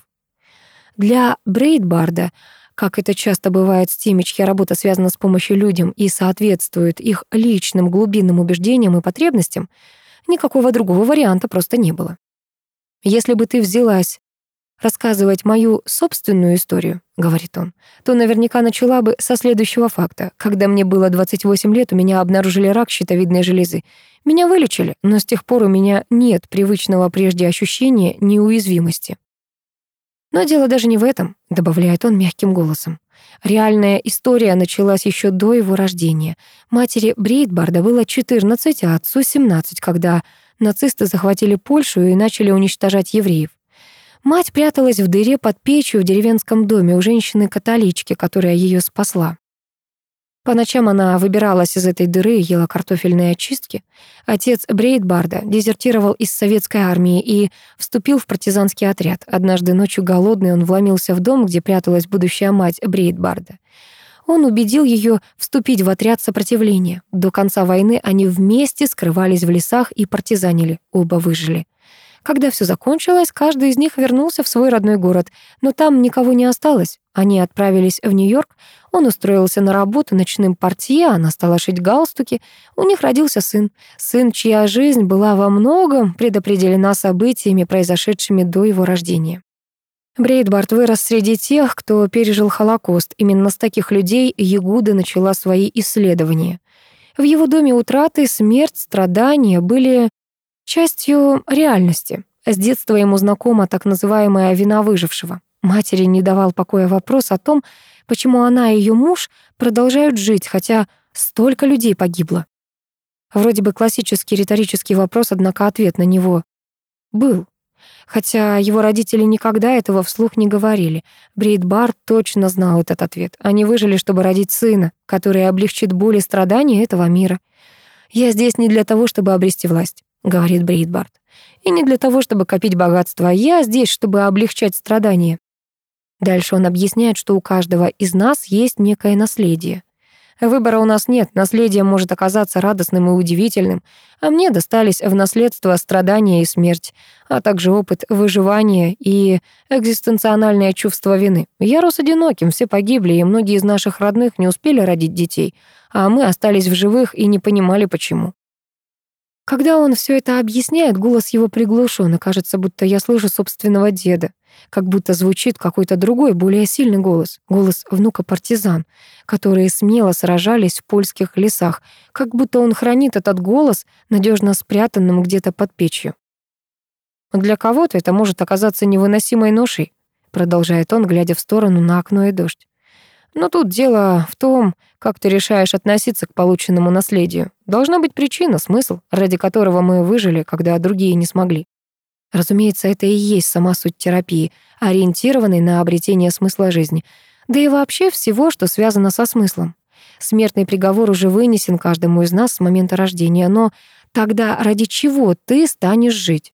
Для Брейдбарда как это часто бывает с теми, чья работа связана с помощью людям и соответствует их личным глубинным убеждениям и потребностям, никакого другого варианта просто не было. Если бы ты взялась рассказывать мою собственную историю, говорит он, то наверняка начала бы со следующего факта. Когда мне было 28 лет, у меня обнаружили рак щитовидной железы. Меня вылечили, но с тех пор у меня нет привычного прежде ощущения неуязвимости. Но дело даже не в этом, добавляет он мягким голосом. Реальная история началась еще до его рождения. Матери Брейдбарда было 14, а отцу 17, когда нацисты захватили Польшу и начали уничтожать евреев. Мать пряталась в дыре под печью в деревенском доме у женщины-католички, которая ее спасла. По ночам она выбиралась из этой дыры и ела картофельные очистки. Отец Брейдбарда дезертировал из советской армии и вступил в партизанский отряд. Однажды ночью голодный он вломился в дом, где пряталась будущая мать Брейдбарда. Он убедил ее вступить в отряд сопротивления. До конца войны они вместе скрывались в лесах и партизанили. Оба выжили. Когда все закончилось, каждый из них вернулся в свой родной город, но там никого не осталось. Они отправились в Нью-Йорк, он устроился на работу ночным портье, она стала шить галстуки. У них родился сын. Сын, чья жизнь была во многом предопределена событиями, произошедшими до его рождения. Брейдбарт вырос среди тех, кто пережил Холокост. Именно с таких людей Ягуда начала свои исследования. В его доме утраты, смерть, страдания были частью реальности. С детства ему знакома так называемая «вина выжившего». Матери не давал покоя вопрос о том, почему она и ее муж продолжают жить, хотя столько людей погибло. Вроде бы классический риторический вопрос, однако ответ на него был. Хотя его родители никогда этого вслух не говорили. Брейдбар точно знал этот ответ. Они выжили, чтобы родить сына, который облегчит боль и страдания этого мира. «Я здесь не для того, чтобы обрести власть. — говорит Брейдбард. «И не для того, чтобы копить богатство. Я здесь, чтобы облегчать страдания». Дальше он объясняет, что у каждого из нас есть некое наследие. Выбора у нас нет, наследие может оказаться радостным и удивительным, а мне достались в наследство страдания и смерть, а также опыт выживания и экзистенциональное чувство вины. Я рос одиноким, все погибли, и многие из наших родных не успели родить детей, а мы остались в живых и не понимали, почему. Когда он все это объясняет, голос его приглушен, и кажется, будто я слышу собственного деда, как будто звучит какой-то другой, более сильный голос, голос внука партизан, которые смело сражались в польских лесах, как будто он хранит этот голос, надежно спрятанным где-то под печью. «Для кого-то это может оказаться невыносимой ношей», продолжает он, глядя в сторону на окно и дождь. Но тут дело в том, как ты решаешь относиться к полученному наследию. Должна быть причина, смысл, ради которого мы выжили, когда другие не смогли. Разумеется, это и есть сама суть терапии, ориентированной на обретение смысла жизни. Да и вообще всего, что связано со смыслом. Смертный приговор уже вынесен каждому из нас с момента рождения, но тогда ради чего ты станешь жить?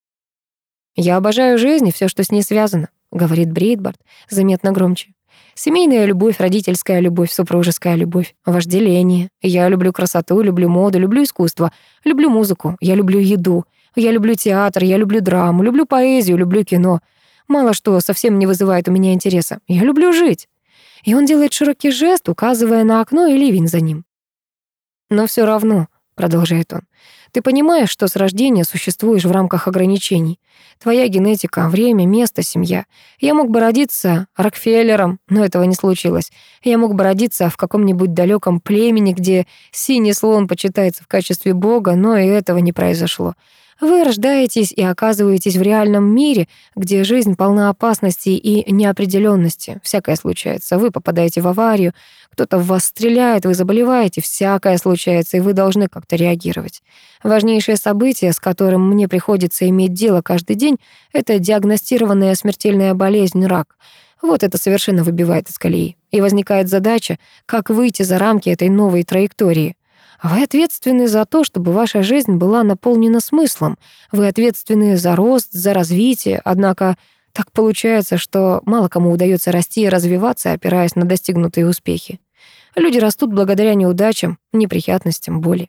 «Я обожаю жизнь и все, что с ней связано», — говорит Брейдбард заметно громче. Семейная любовь, родительская любовь, супружеская любовь, вожделение. Я люблю красоту, люблю моду, люблю искусство, люблю музыку, я люблю еду, я люблю театр, я люблю драму, люблю поэзию, люблю кино. Мало что совсем не вызывает у меня интереса. Я люблю жить. И он делает широкий жест, указывая на окно и ливень за ним. Но все равно, продолжает он, ты понимаешь, что с рождения существуешь в рамках ограничений. Твоя генетика, время, место, семья. Я мог бы родиться Рокфеллером, но этого не случилось. Я мог бы родиться в каком-нибудь далеком племени, где синий слон почитается в качестве бога, но и этого не произошло. Вы рождаетесь и оказываетесь в реальном мире, где жизнь полна опасностей и неопределенности. Всякое случается. Вы попадаете в аварию, кто-то в вас стреляет, вы заболеваете, всякое случается, и вы должны как-то реагировать. Важнейшее событие, с которым мне приходится иметь дело каждый день, это диагностированная смертельная болезнь рак. Вот это совершенно выбивает из колеи. И возникает задача, как выйти за рамки этой новой траектории. Вы ответственны за то, чтобы ваша жизнь была наполнена смыслом. Вы ответственны за рост, за развитие. Однако так получается, что мало кому удается расти и развиваться, опираясь на достигнутые успехи. Люди растут благодаря неудачам, неприятностям, боли.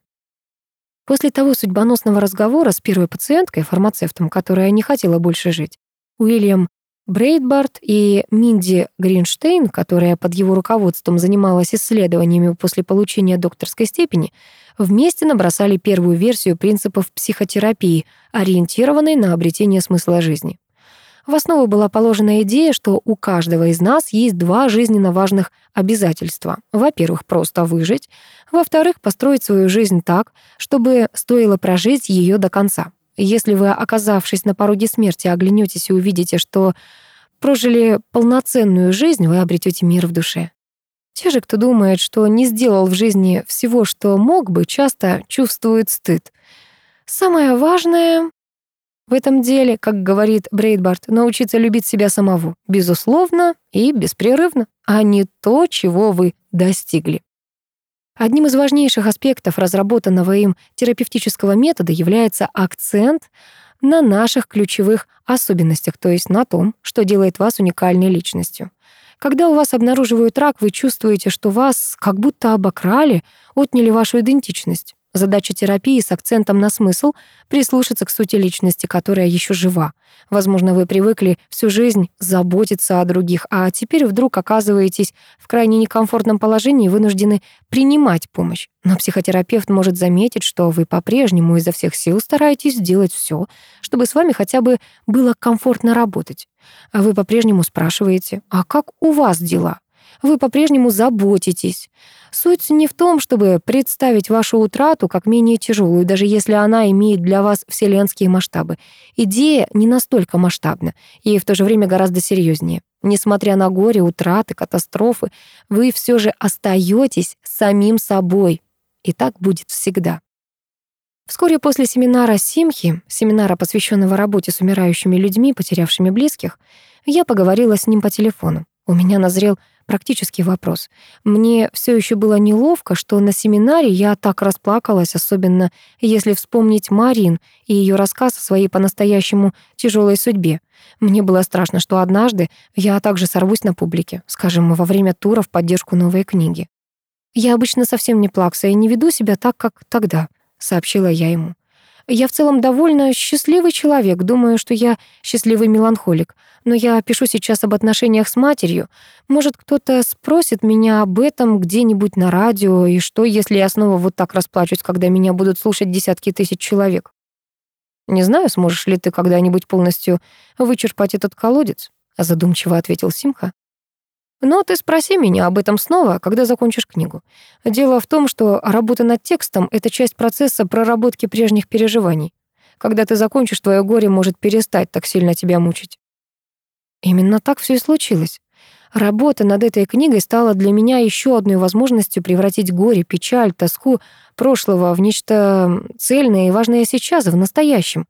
После того судьбоносного разговора с первой пациенткой, фармацевтом, которая не хотела больше жить, Уильям Брейдбарт и Минди Гринштейн, которая под его руководством занималась исследованиями после получения докторской степени, вместе набросали первую версию принципов психотерапии, ориентированной на обретение смысла жизни. В основу была положена идея, что у каждого из нас есть два жизненно важных обязательства. Во-первых, просто выжить. Во-вторых, построить свою жизнь так, чтобы стоило прожить ее до конца. Если вы, оказавшись на пороге смерти, оглянетесь и увидите, что прожили полноценную жизнь, вы обретете мир в душе. Те же, кто думает, что не сделал в жизни всего, что мог бы, часто чувствуют стыд. Самое важное в этом деле, как говорит Брейдбарт, научиться любить себя самого, безусловно и беспрерывно, а не то, чего вы достигли. Одним из важнейших аспектов разработанного им терапевтического метода является акцент на наших ключевых особенностях, то есть на том, что делает вас уникальной личностью. Когда у вас обнаруживают рак, вы чувствуете, что вас как будто обокрали, отняли вашу идентичность. Задача терапии с акцентом на смысл — прислушаться к сути личности, которая еще жива. Возможно, вы привыкли всю жизнь заботиться о других, а теперь вдруг оказываетесь в крайне некомфортном положении и вынуждены принимать помощь. Но психотерапевт может заметить, что вы по-прежнему изо всех сил стараетесь сделать все, чтобы с вами хотя бы было комфортно работать. А вы по-прежнему спрашиваете, а как у вас дела? Вы по-прежнему заботитесь. Суть не в том, чтобы представить вашу утрату как менее тяжелую, даже если она имеет для вас вселенские масштабы. Идея не настолько масштабна и в то же время гораздо серьезнее. Несмотря на горе, утраты, катастрофы, вы все же остаетесь самим собой. И так будет всегда. Вскоре после семинара Симхи, семинара, посвященного работе с умирающими людьми, потерявшими близких, я поговорила с ним по телефону. У меня назрел практический вопрос. Мне все еще было неловко, что на семинаре я так расплакалась, особенно если вспомнить Марин и ее рассказ о своей по-настоящему тяжелой судьбе. Мне было страшно, что однажды я также сорвусь на публике, скажем, во время тура в поддержку новой книги. «Я обычно совсем не плакса и не веду себя так, как тогда», — сообщила я ему. Я в целом довольно счастливый человек, думаю, что я счастливый меланхолик. Но я пишу сейчас об отношениях с матерью. Может, кто-то спросит меня об этом где-нибудь на радио, и что, если я снова вот так расплачусь, когда меня будут слушать десятки тысяч человек? Не знаю, сможешь ли ты когда-нибудь полностью вычерпать этот колодец, задумчиво ответил Симха. Но ты спроси меня об этом снова, когда закончишь книгу. Дело в том, что работа над текстом — это часть процесса проработки прежних переживаний. Когда ты закончишь, твое горе может перестать так сильно тебя мучить. Именно так все и случилось. Работа над этой книгой стала для меня еще одной возможностью превратить горе, печаль, тоску прошлого в нечто цельное и важное сейчас, в настоящем.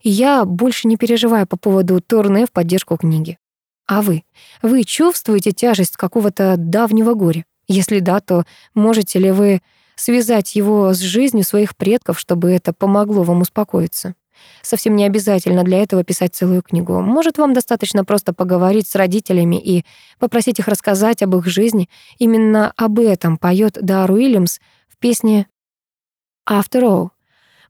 И я больше не переживаю по поводу турне в поддержку книги. А вы? Вы чувствуете тяжесть какого-то давнего горя? Если да, то можете ли вы связать его с жизнью своих предков, чтобы это помогло вам успокоиться? Совсем не обязательно для этого писать целую книгу. Может, вам достаточно просто поговорить с родителями и попросить их рассказать об их жизни. Именно об этом поет Дар Уильямс в песне «After All».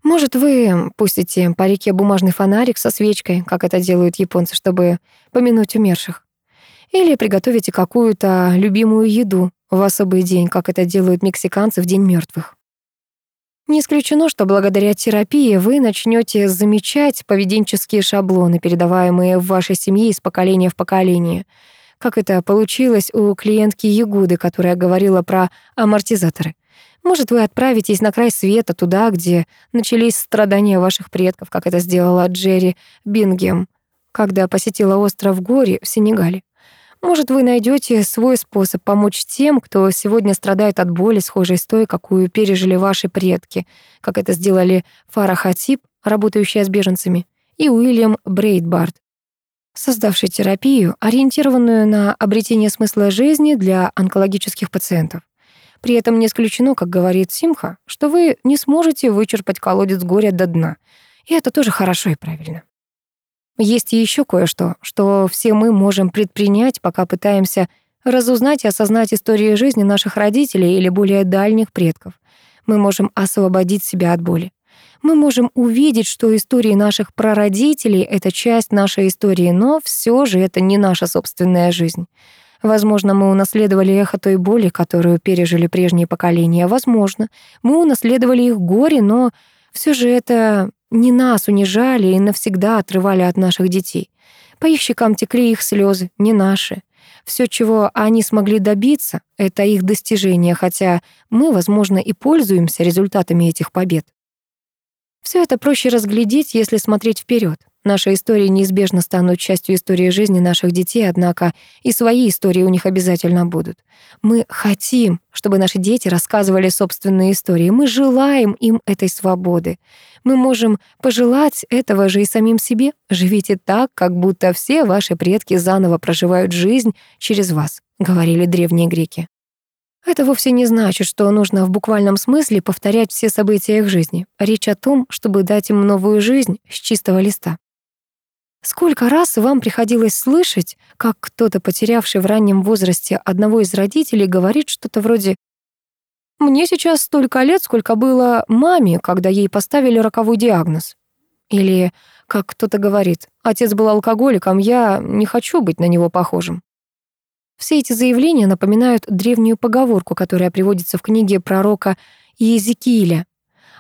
Может, вы пустите по реке бумажный фонарик со свечкой, как это делают японцы, чтобы помянуть умерших. Или приготовите какую-то любимую еду в особый день, как это делают мексиканцы в День мертвых. Не исключено, что благодаря терапии вы начнете замечать поведенческие шаблоны, передаваемые в вашей семье из поколения в поколение. Как это получилось у клиентки Ягуды, которая говорила про амортизаторы. Может, вы отправитесь на край света, туда, где начались страдания ваших предков, как это сделала Джерри Бингем, когда посетила остров Гори в Сенегале. Может, вы найдете свой способ помочь тем, кто сегодня страдает от боли, схожей с той, какую пережили ваши предки, как это сделали Фара Хатип, работающая с беженцами, и Уильям Брейдбард, создавший терапию, ориентированную на обретение смысла жизни для онкологических пациентов. При этом не исключено, как говорит Симха, что вы не сможете вычерпать колодец горя до дна. И это тоже хорошо и правильно. Есть еще кое-что, что все мы можем предпринять, пока пытаемся разузнать и осознать истории жизни наших родителей или более дальних предков. Мы можем освободить себя от боли. Мы можем увидеть, что истории наших прародителей — это часть нашей истории, но все же это не наша собственная жизнь. Возможно, мы унаследовали эхо той боли, которую пережили прежние поколения. Возможно, мы унаследовали их горе, но все же это не нас унижали и навсегда отрывали от наших детей. По их щекам текли их слезы, не наши. Все, чего они смогли добиться, это их достижения, хотя мы, возможно, и пользуемся результатами этих побед. Все это проще разглядеть, если смотреть вперед. Наши истории неизбежно станут частью истории жизни наших детей, однако и свои истории у них обязательно будут. Мы хотим, чтобы наши дети рассказывали собственные истории. Мы желаем им этой свободы. Мы можем пожелать этого же и самим себе. Живите так, как будто все ваши предки заново проживают жизнь через вас, говорили древние греки. Это вовсе не значит, что нужно в буквальном смысле повторять все события их жизни. Речь о том, чтобы дать им новую жизнь с чистого листа. Сколько раз вам приходилось слышать, как кто-то, потерявший в раннем возрасте одного из родителей, говорит что-то вроде «Мне сейчас столько лет, сколько было маме, когда ей поставили роковой диагноз». Или, как кто-то говорит, «Отец был алкоголиком, я не хочу быть на него похожим». Все эти заявления напоминают древнюю поговорку, которая приводится в книге пророка Иезекииля.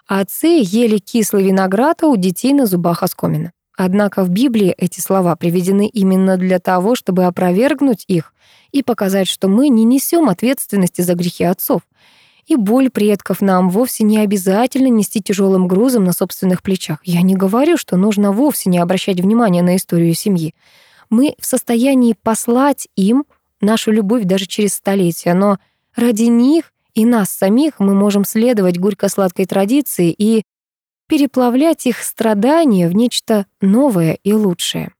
«Отцы ели кислый виноград, а у детей на зубах оскомина». Однако в Библии эти слова приведены именно для того, чтобы опровергнуть их и показать, что мы не несем ответственности за грехи отцов. И боль предков нам вовсе не обязательно нести тяжелым грузом на собственных плечах. Я не говорю, что нужно вовсе не обращать внимания на историю семьи. Мы в состоянии послать им нашу любовь даже через столетия, но ради них и нас самих мы можем следовать горько-сладкой традиции и переплавлять их страдания в нечто новое и лучшее.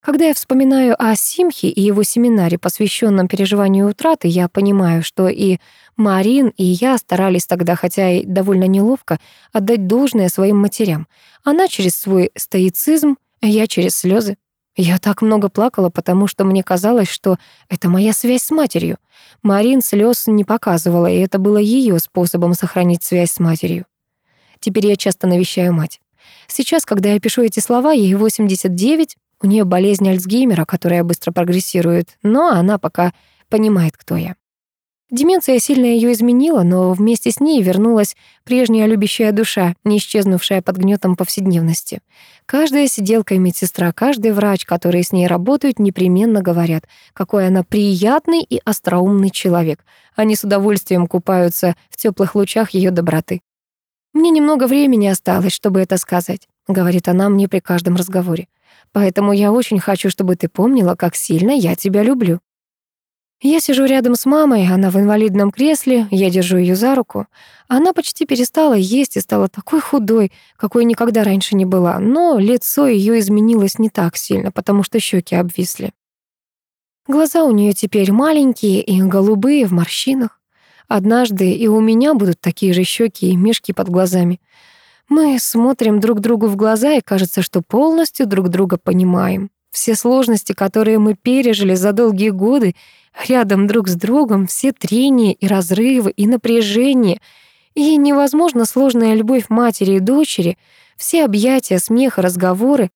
Когда я вспоминаю о Симхе и его семинаре, посвященном переживанию утраты, я понимаю, что и Марин, и я старались тогда, хотя и довольно неловко, отдать должное своим матерям. Она через свой стоицизм, я через слезы. Я так много плакала, потому что мне казалось, что это моя связь с матерью. Марин слез не показывала, и это было ее способом сохранить связь с матерью. Теперь я часто навещаю мать. Сейчас, когда я пишу эти слова, ей 89, у нее болезнь Альцгеймера, которая быстро прогрессирует, но она пока понимает, кто я. Деменция сильно ее изменила, но вместе с ней вернулась прежняя любящая душа, не исчезнувшая под гнетом повседневности. Каждая сиделка и медсестра, каждый врач, которые с ней работают, непременно говорят, какой она приятный и остроумный человек. Они с удовольствием купаются в теплых лучах ее доброты. «Мне немного времени осталось, чтобы это сказать», — говорит она мне при каждом разговоре. «Поэтому я очень хочу, чтобы ты помнила, как сильно я тебя люблю». Я сижу рядом с мамой, она в инвалидном кресле, я держу ее за руку. Она почти перестала есть и стала такой худой, какой никогда раньше не была, но лицо ее изменилось не так сильно, потому что щеки обвисли. Глаза у нее теперь маленькие и голубые в морщинах. Однажды и у меня будут такие же щеки и мешки под глазами. Мы смотрим друг другу в глаза, и кажется, что полностью друг друга понимаем. Все сложности, которые мы пережили за долгие годы, рядом друг с другом, все трения и разрывы, и напряжение, и невозможно сложная любовь матери и дочери, все объятия, смех, разговоры,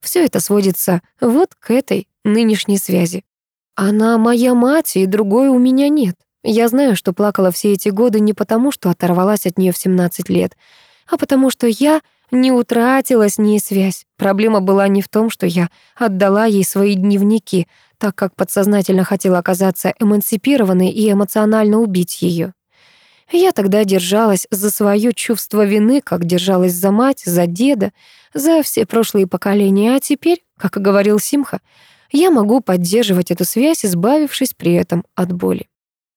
все это сводится вот к этой нынешней связи. Она моя мать, и другой у меня нет. Я знаю, что плакала все эти годы не потому, что оторвалась от нее в 17 лет, а потому что я не утратила с ней связь. Проблема была не в том, что я отдала ей свои дневники, так как подсознательно хотела оказаться эмансипированной и эмоционально убить ее. Я тогда держалась за свое чувство вины, как держалась за мать, за деда, за все прошлые поколения, а теперь, как и говорил Симха, я могу поддерживать эту связь, избавившись при этом от боли.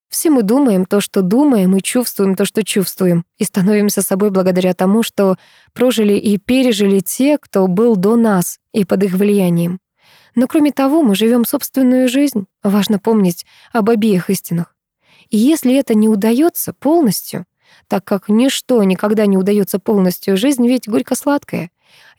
Все мы думаем то, что думаем, и чувствуем то, что чувствуем, и становимся собой благодаря тому, что прожили и пережили те, кто был до нас и под их влиянием. Но кроме того, мы живем собственную жизнь. Важно помнить об обеих истинах. И если это не удается полностью, так как ничто никогда не удается полностью, жизнь ведь горько-сладкая.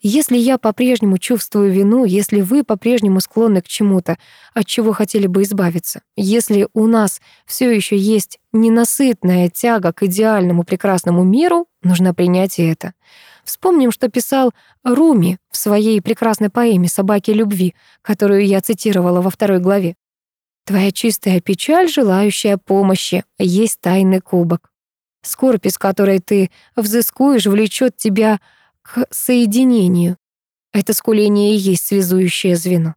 Если я по-прежнему чувствую вину, если вы по-прежнему склонны к чему-то, от чего хотели бы избавиться, если у нас все еще есть ненасытная тяга к идеальному прекрасному миру, нужно принять и это. Вспомним, что писал Руми в своей прекрасной поэме «Собаки любви», которую я цитировала во второй главе. «Твоя чистая печаль, желающая помощи, есть тайный кубок. Скорбь, из которой ты взыскуешь, влечет тебя к соединению. Это скуление и есть связующее звено.